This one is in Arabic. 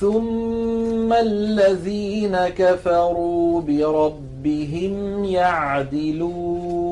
ثُمَّ الَّذِينَ كَفَرُوا بِرَبِّهِمْ يَعْدِلُونَ